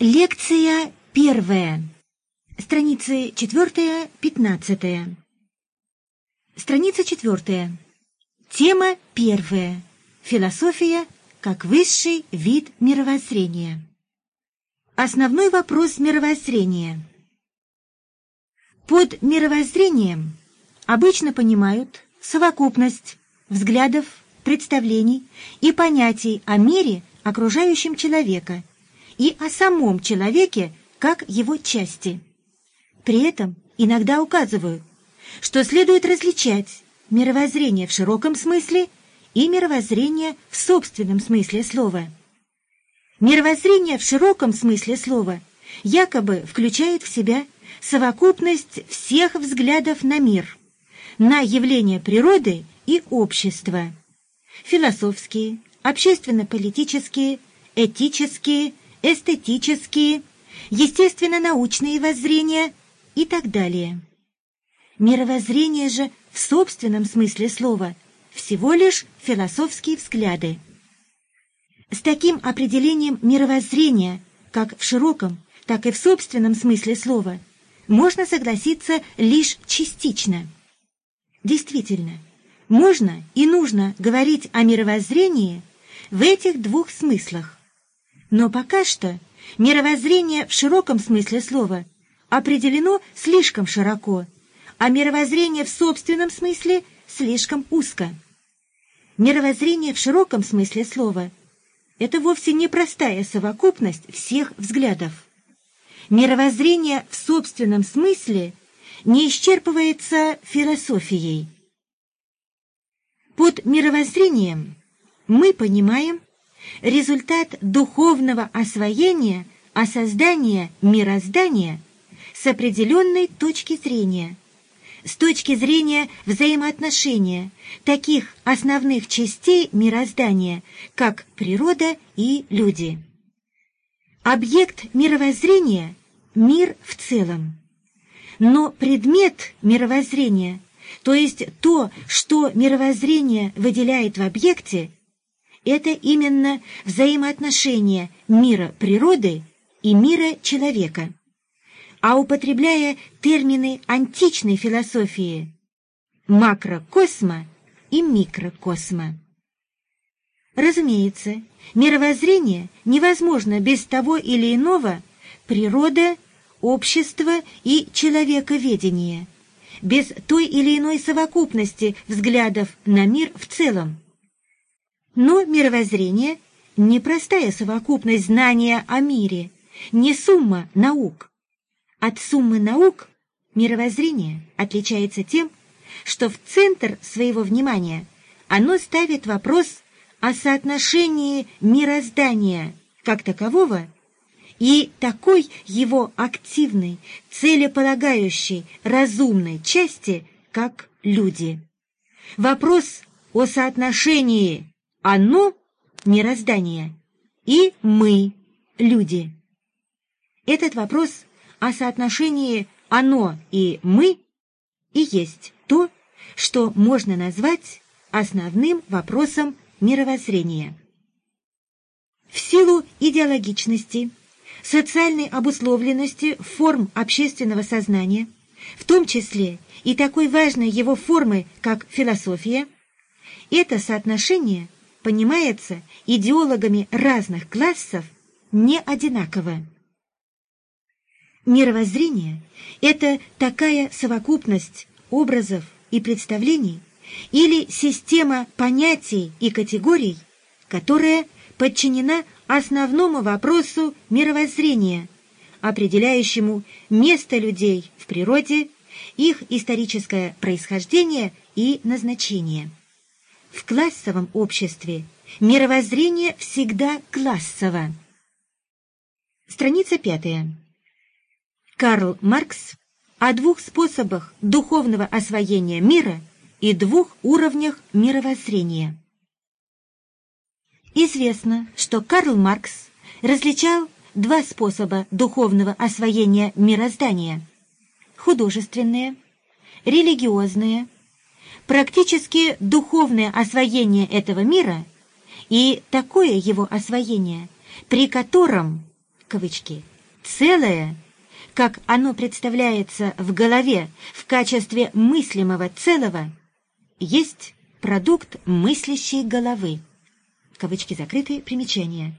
Лекция первая. Страницы четвертая, пятнадцатая. Страница четвертая. Тема первая. Философия как высший вид мировоззрения. Основной вопрос мировоззрения. Под мировоззрением обычно понимают совокупность взглядов, представлений и понятий о мире, окружающем человека, и о самом человеке как его части. При этом иногда указывают, что следует различать мировоззрение в широком смысле и мировоззрение в собственном смысле слова. Мировоззрение в широком смысле слова якобы включает в себя совокупность всех взглядов на мир, на явления природы и общества, философские, общественно-политические, этические, эстетические, естественно-научные воззрения и так далее. Мировоззрение же в собственном смысле слова всего лишь философские взгляды. С таким определением мировоззрения, как в широком, так и в собственном смысле слова, можно согласиться лишь частично. Действительно, можно и нужно говорить о мировоззрении в этих двух смыслах. Но пока что мировоззрение в широком смысле слова определено слишком широко, а мировоззрение в собственном смысле слишком узко. Мировоззрение в широком смысле слова – это вовсе не простая совокупность всех взглядов. Мировоззрение в собственном смысле не исчерпывается философией. Под мировоззрением мы понимаем результат духовного освоения, осоздания мироздания с определенной точки зрения – с точки зрения взаимоотношения таких основных частей мироздания, как природа и люди. Объект мировоззрения – мир в целом. Но предмет мировоззрения, то есть то, что мировоззрение выделяет в объекте, это именно взаимоотношения мира природы и мира человека а употребляя термины античной философии макрокосма и микрокосма. Разумеется, мировоззрение невозможно без того или иного природа, общество и человековедение, без той или иной совокупности взглядов на мир в целом. Но мировоззрение – не простая совокупность знания о мире, не сумма наук, от суммы наук мировоззрение отличается тем, что в центр своего внимания оно ставит вопрос о соотношении мироздания как такового и такой его активной, целеполагающей, разумной части, как люди. Вопрос о соотношении «оно» — мироздание и «мы» — люди. Этот вопрос о соотношении «оно» и «мы» и есть то, что можно назвать основным вопросом мировоззрения. В силу идеологичности, социальной обусловленности форм общественного сознания, в том числе и такой важной его формы, как философия, это соотношение понимается идеологами разных классов не одинаково. Мировоззрение – это такая совокупность образов и представлений или система понятий и категорий, которая подчинена основному вопросу мировоззрения, определяющему место людей в природе, их историческое происхождение и назначение. В классовом обществе мировоззрение всегда классово. Страница пятая. Карл Маркс о двух способах духовного освоения мира и двух уровнях мировоззрения. Известно, что Карл Маркс различал два способа духовного освоения мироздания – художественное, религиозное, практически духовное освоение этого мира и такое его освоение, при котором кавычки, целое, как оно представляется в голове в качестве мыслимого целого, есть продукт мыслящей головы. Кавычки закрыты, примечание.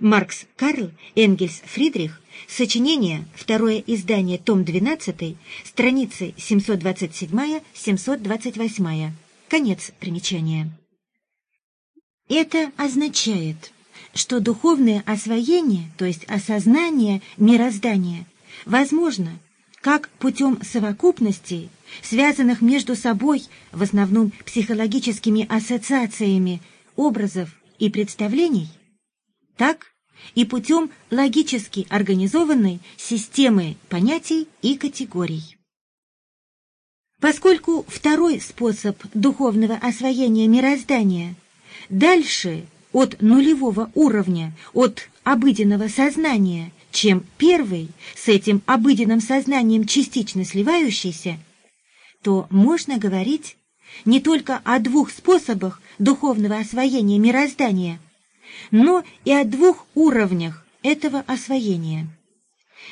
Маркс Карл, Энгельс Фридрих, сочинение, второе издание, том 12, страницы 727-728. Конец примечания. Это означает, что духовное освоение, то есть осознание мироздания, возможно как путем совокупностей, связанных между собой в основном психологическими ассоциациями образов и представлений, так и путем логически организованной системы понятий и категорий. Поскольку второй способ духовного освоения мироздания дальше от нулевого уровня, от обыденного сознания, чем первый, с этим обыденным сознанием частично сливающийся, то можно говорить не только о двух способах духовного освоения мироздания, но и о двух уровнях этого освоения.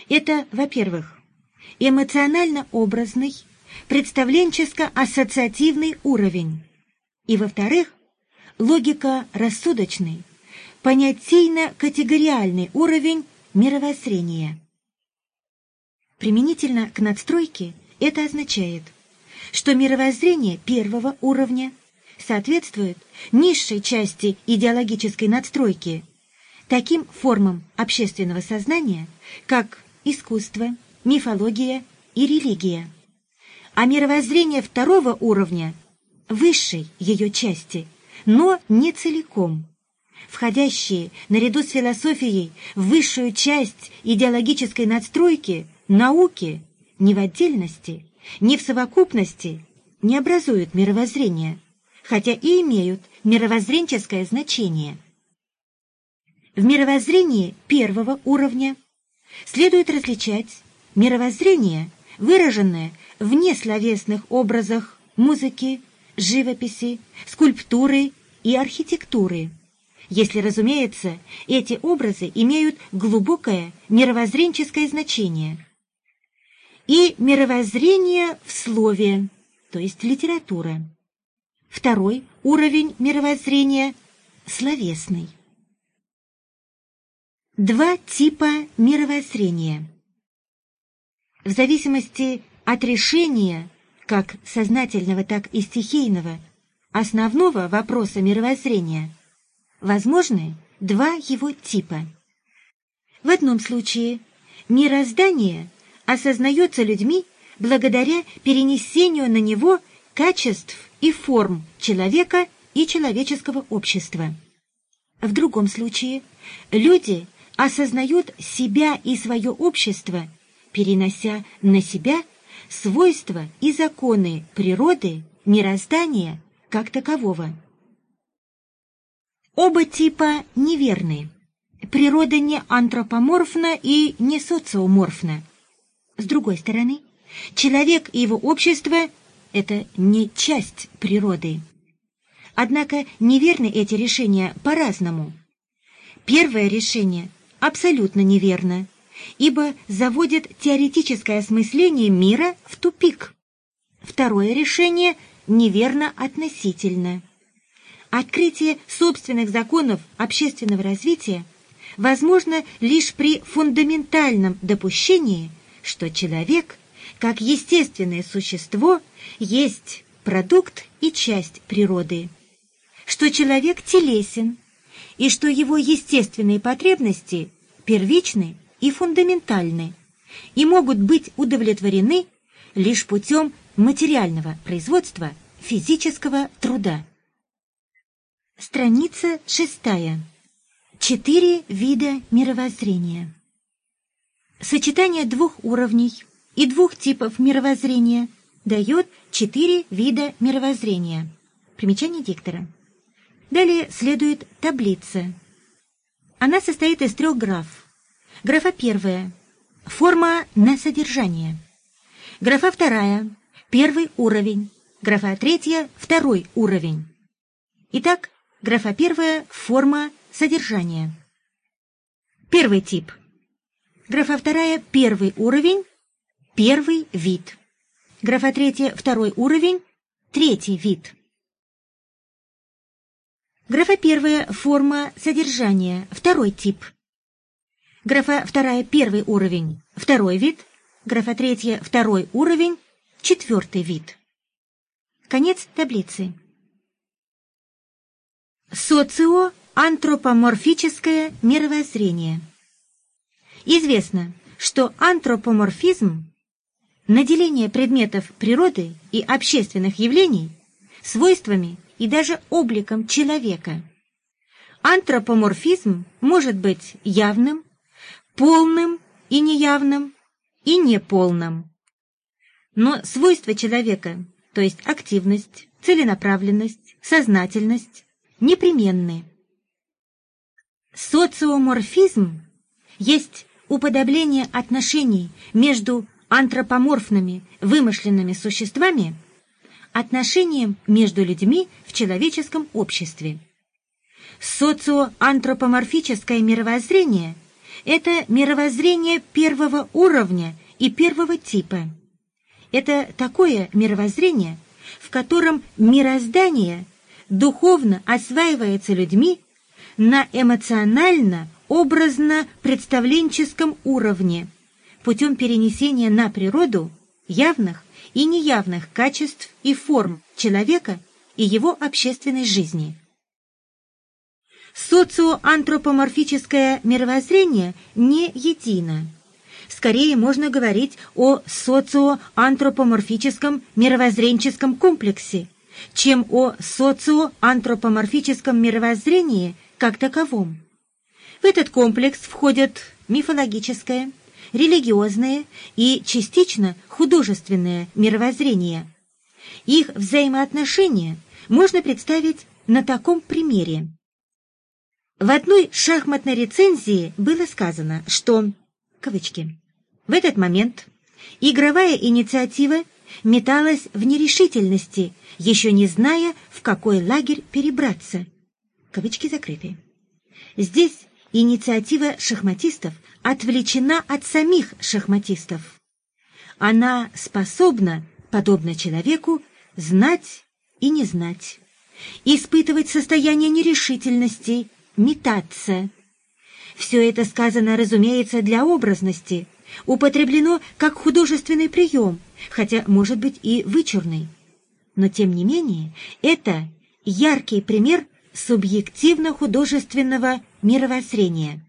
Это, во-первых, эмоционально-образный, представленческо-ассоциативный уровень, и, во-вторых, логико-рассудочный, понятийно-категориальный уровень мировоззрения. Применительно к надстройке это означает, что мировоззрение первого уровня соответствует низшей части идеологической надстройки, таким формам общественного сознания, как искусство, мифология и религия. А мировоззрение второго уровня – высшей ее части, но не целиком – входящие наряду с философией в высшую часть идеологической надстройки, науки, не в отдельности, не в совокупности, не образуют мировоззрение, хотя и имеют мировоззренческое значение. В мировоззрении первого уровня следует различать мировоззрение, выраженное в несловесных образах музыки, живописи, скульптуры и архитектуры – если, разумеется, эти образы имеют глубокое мировоззренческое значение. И мировоззрение в слове, то есть литература. Второй уровень мировоззрения – словесный. Два типа мировоззрения. В зависимости от решения, как сознательного, так и стихийного, основного вопроса мировоззрения – возможны два его типа. В одном случае мироздание осознается людьми благодаря перенесению на него качеств и форм человека и человеческого общества. В другом случае люди осознают себя и свое общество, перенося на себя свойства и законы природы, мироздания как такового. Оба типа неверны. Природа не антропоморфна и не социоморфна. С другой стороны, человек и его общество – это не часть природы. Однако неверны эти решения по-разному. Первое решение абсолютно неверно, ибо заводит теоретическое осмысление мира в тупик. Второе решение неверно относительно. Открытие собственных законов общественного развития возможно лишь при фундаментальном допущении, что человек, как естественное существо, есть продукт и часть природы, что человек телесен, и что его естественные потребности первичны и фундаментальны, и могут быть удовлетворены лишь путем материального производства физического труда. Страница шестая. Четыре вида мировоззрения. Сочетание двух уровней и двух типов мировоззрения дает четыре вида мировоззрения. Примечание диктора. Далее следует таблица. Она состоит из трех граф. Графа первая – форма на содержание. Графа вторая – первый уровень. Графа третья – второй уровень. Итак, Графа первая – форма, содержание. Первый тип Графа вторая – первый уровень, первый вид. Графа третья – второй уровень, третий вид. Графа первая – форма содержания, второй тип. Графа вторая – первый уровень, второй вид. Графа третья – второй уровень, четвертый вид. Конец таблицы. Социо-антропоморфическое мировоззрение. Известно, что антропоморфизм – наделение предметов природы и общественных явлений свойствами и даже обликом человека. Антропоморфизм может быть явным, полным и неявным, и неполным. Но свойства человека, то есть активность, целенаправленность, сознательность, непременны. Социоморфизм есть уподобление отношений между антропоморфными вымышленными существами отношением между людьми в человеческом обществе. Социоантропоморфическое мировоззрение – это мировоззрение первого уровня и первого типа. Это такое мировоззрение, в котором мироздание духовно осваивается людьми на эмоционально-образно-представленческом уровне путем перенесения на природу явных и неявных качеств и форм человека и его общественной жизни. Социоантропоморфическое мировоззрение не едино. Скорее можно говорить о социоантропоморфическом мировоззренческом комплексе, чем о социоантропоморфическом мировоззрении как таковом. В этот комплекс входят мифологическое, религиозное и частично художественное мировоззрение. Их взаимоотношения можно представить на таком примере. В одной шахматной рецензии было сказано, что кавычки, в этот момент игровая инициатива металась в нерешительности, еще не зная, в какой лагерь перебраться. Кавычки закрыты. Здесь инициатива шахматистов отвлечена от самих шахматистов. Она способна, подобно человеку, знать и не знать, испытывать состояние нерешительности, метаться. Все это сказано, разумеется, для образности, употреблено как художественный прием, хотя, может быть, и вычурный. Но, тем не менее, это яркий пример субъективно-художественного мировоззрения.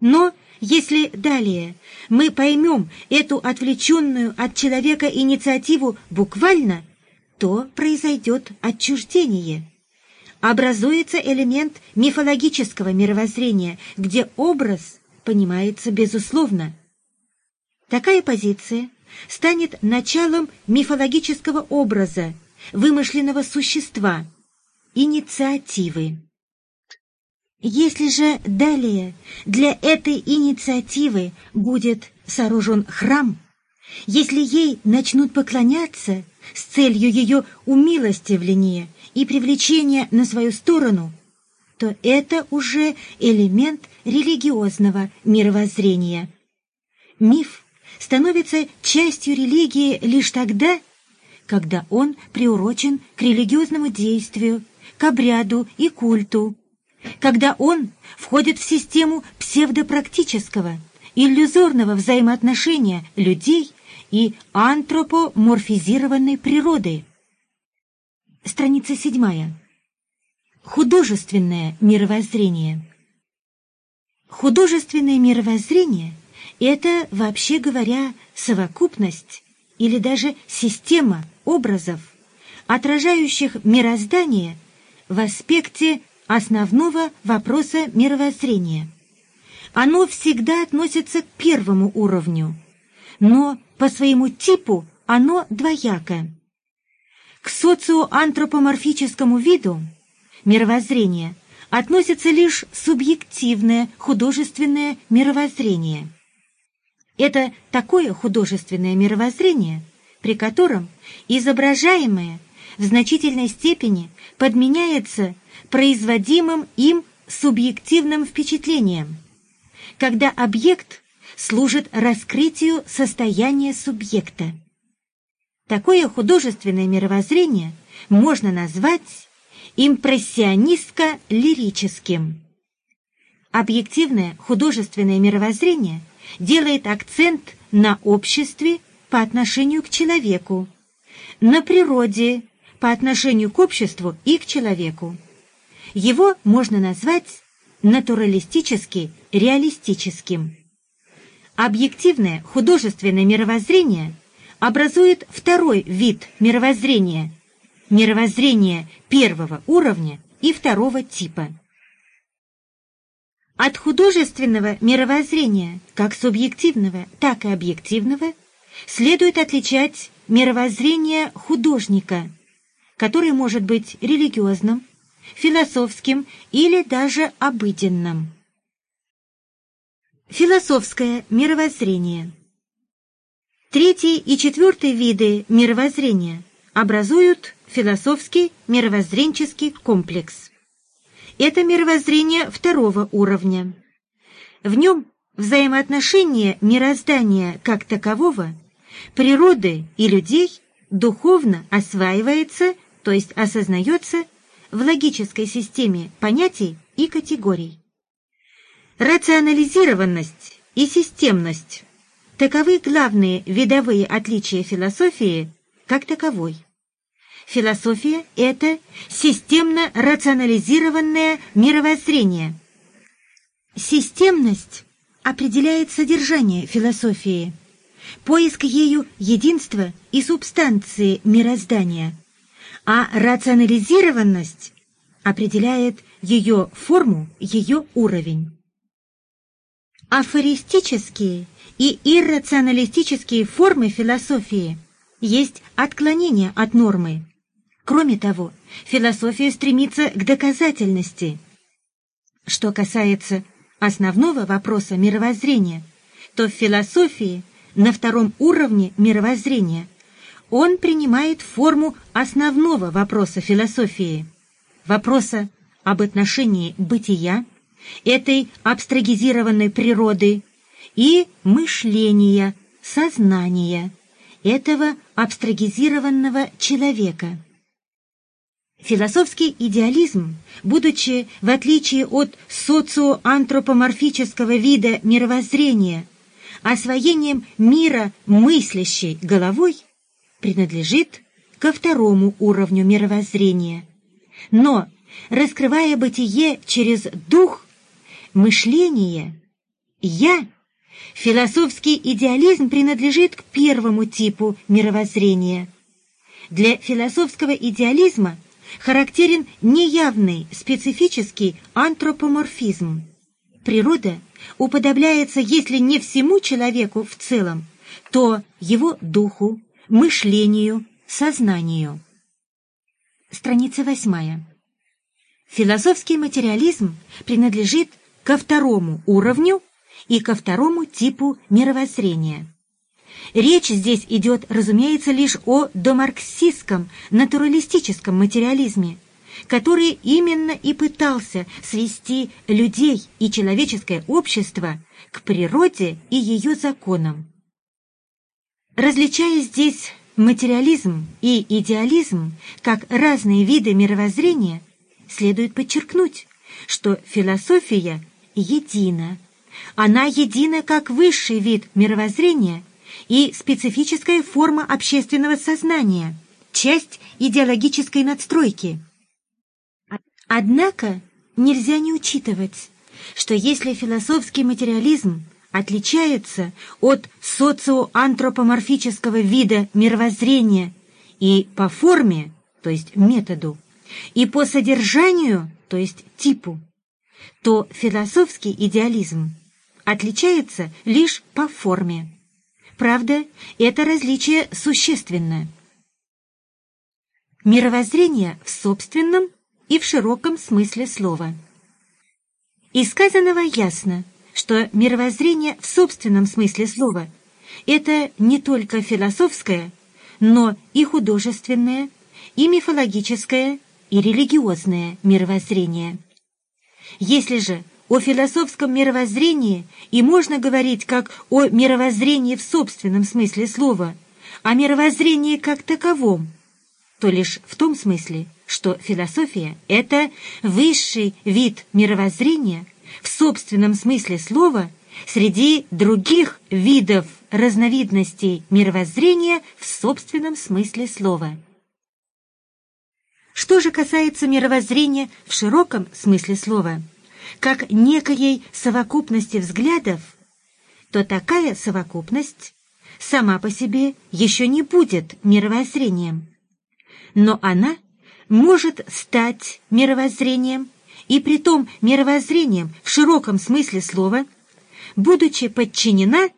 Но если далее мы поймем эту отвлеченную от человека инициативу буквально, то произойдет отчуждение. Образуется элемент мифологического мировоззрения, где образ понимается безусловно. Такая позиция станет началом мифологического образа, вымышленного существа, инициативы. Если же далее для этой инициативы будет сооружен храм, если ей начнут поклоняться с целью ее умилостивления и привлечения на свою сторону, то это уже элемент религиозного мировоззрения. Миф становится частью религии лишь тогда, когда он приурочен к религиозному действию, к обряду и культу, когда он входит в систему псевдопрактического, иллюзорного взаимоотношения людей и антропоморфизированной природы. Страница седьмая. Художественное мировоззрение. Художественное мировоззрение – это, вообще говоря, совокупность или даже система образов, отражающих мироздание в аспекте основного вопроса мировоззрения. Оно всегда относится к первому уровню, но по своему типу оно двояко. К социоантропоморфическому виду мировоззрения относится лишь субъективное художественное мировоззрение. Это такое художественное мировоззрение, при котором изображаемое в значительной степени подменяется производимым им субъективным впечатлением, когда объект служит раскрытию состояния субъекта. Такое художественное мировоззрение можно назвать импрессионистско-лирическим. Объективное художественное мировоззрение делает акцент на обществе по отношению к человеку, на природе по отношению к обществу и к человеку. Его можно назвать натуралистически реалистическим. Объективное художественное мировоззрение образует второй вид мировоззрения – мировоззрение первого уровня и второго типа. От художественного мировоззрения, как субъективного, так и объективного, следует отличать мировоззрение художника, который может быть религиозным, философским или даже обыденным. Философское мировоззрение Третий и четвертый виды мировоззрения образуют философский мировоззренческий комплекс. Это мировоззрение второго уровня. В нем взаимоотношения мироздания как такового, природы и людей духовно осваивается, то есть осознается в логической системе понятий и категорий. Рационализированность и системность – таковы главные видовые отличия философии как таковой. Философия – это системно-рационализированное мировоззрение. Системность определяет содержание философии, поиск ею единства и субстанции мироздания, а рационализированность определяет ее форму, ее уровень. Афористические и иррационалистические формы философии есть отклонение от нормы. Кроме того, философия стремится к доказательности. Что касается основного вопроса мировоззрения, то в философии на втором уровне мировоззрения он принимает форму основного вопроса философии, вопроса об отношении бытия, этой абстрагизированной природы и мышления, сознания, этого абстрагизированного человека. Философский идеализм, будучи, в отличие от социоантропоморфического вида мировоззрения, освоением мира мыслящей головой, принадлежит ко второму уровню мировоззрения. Но, раскрывая бытие через дух, мышление, «я», философский идеализм принадлежит к первому типу мировоззрения. Для философского идеализма – характерен неявный специфический антропоморфизм. Природа уподобляется, если не всему человеку в целом, то его духу, мышлению, сознанию. Страница восьмая. Философский материализм принадлежит ко второму уровню и ко второму типу мировоззрения. Речь здесь идет, разумеется, лишь о домарксистском, натуралистическом материализме, который именно и пытался свести людей и человеческое общество к природе и ее законам. Различая здесь материализм и идеализм как разные виды мировоззрения, следует подчеркнуть, что философия едина. Она едина как высший вид мировоззрения – и специфическая форма общественного сознания, часть идеологической надстройки. Однако нельзя не учитывать, что если философский материализм отличается от социоантропоморфического вида мировоззрения и по форме, то есть методу, и по содержанию, то есть типу, то философский идеализм отличается лишь по форме. Правда, это различие существенно. Мировоззрение в собственном и в широком смысле слова. Из сказанного ясно, что мировоззрение в собственном смысле слова – это не только философское, но и художественное, и мифологическое, и религиозное мировоззрение. Если же о философском мировоззрении и можно говорить как о мировоззрении в собственном смысле слова, о мировоззрении как таковом, то лишь в том смысле, что философия — это высший вид мировоззрения в собственном смысле слова среди других видов разновидностей мировоззрения в собственном смысле слова. Что же касается мировоззрения в широком смысле слова, как некоей совокупности взглядов, то такая совокупность сама по себе еще не будет мировоззрением. Но она может стать мировоззрением, и притом мировоззрением в широком смысле слова, будучи подчинена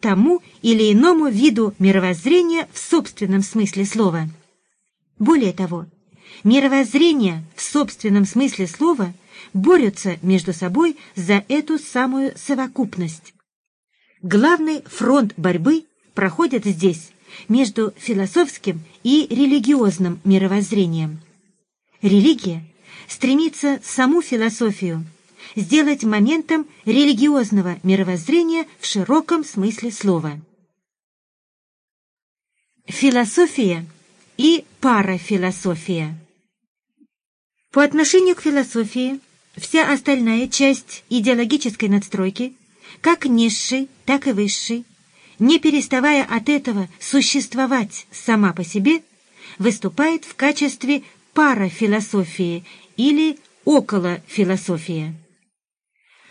тому или иному виду мировоззрения в собственном смысле слова. Более того, мировоззрение в собственном смысле слова борются между собой за эту самую совокупность. Главный фронт борьбы проходит здесь между философским и религиозным мировоззрением. Религия стремится саму философию сделать моментом религиозного мировоззрения в широком смысле слова. Философия и парафилософия По отношению к философии вся остальная часть идеологической надстройки, как низшей, так и высшей, не переставая от этого существовать сама по себе, выступает в качестве парафилософии или околофилософии.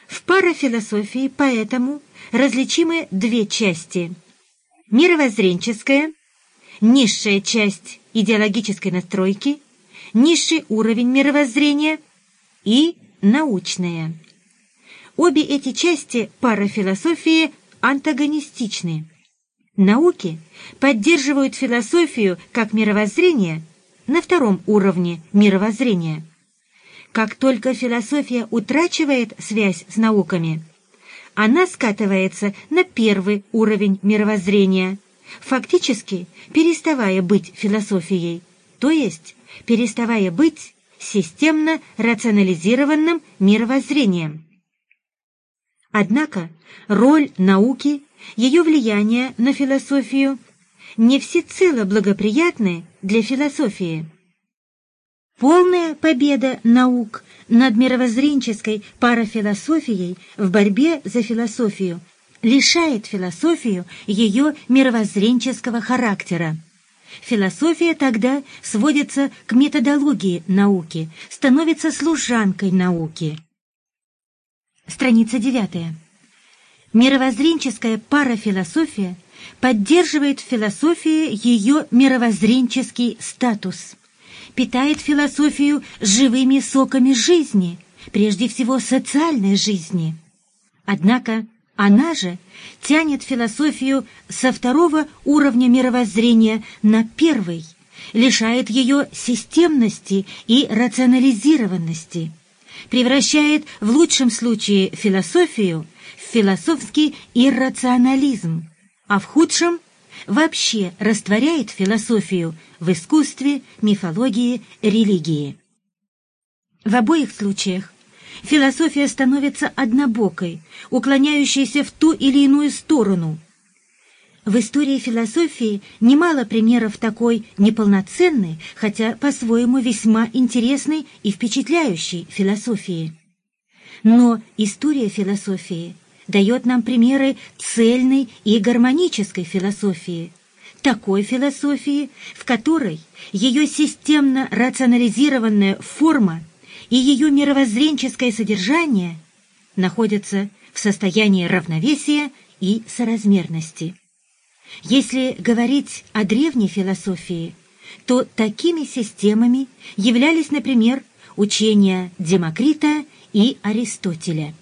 В парафилософии поэтому различимы две части – мировоззренческая, низшая часть идеологической настройки, низший уровень мировоззрения и научная. Обе эти части парафилософии антагонистичны. Науки поддерживают философию как мировоззрение на втором уровне мировоззрения. Как только философия утрачивает связь с науками, она скатывается на первый уровень мировоззрения, фактически переставая быть философией, то есть переставая быть системно рационализированным мировоззрением. Однако роль науки, ее влияние на философию не всецело благоприятны для философии. Полная победа наук над мировоззренческой парафилософией в борьбе за философию лишает философию ее мировоззренческого характера. Философия тогда сводится к методологии науки, становится служанкой науки. Страница 9. Мировоззренческая парафилософия поддерживает в философии ее мировоззренческий статус, питает философию живыми соками жизни, прежде всего социальной жизни. Однако она же тянет философию со второго уровня мировоззрения на первый, лишает ее системности и рационализированности превращает в лучшем случае философию в философский иррационализм, а в худшем вообще растворяет философию в искусстве, мифологии, религии. В обоих случаях философия становится однобокой, уклоняющейся в ту или иную сторону – в истории философии немало примеров такой неполноценной, хотя по-своему весьма интересной и впечатляющей философии. Но история философии дает нам примеры цельной и гармонической философии, такой философии, в которой ее системно рационализированная форма и ее мировоззренческое содержание находятся в состоянии равновесия и соразмерности. Если говорить о древней философии, то такими системами являлись, например, учения Демокрита и Аристотеля.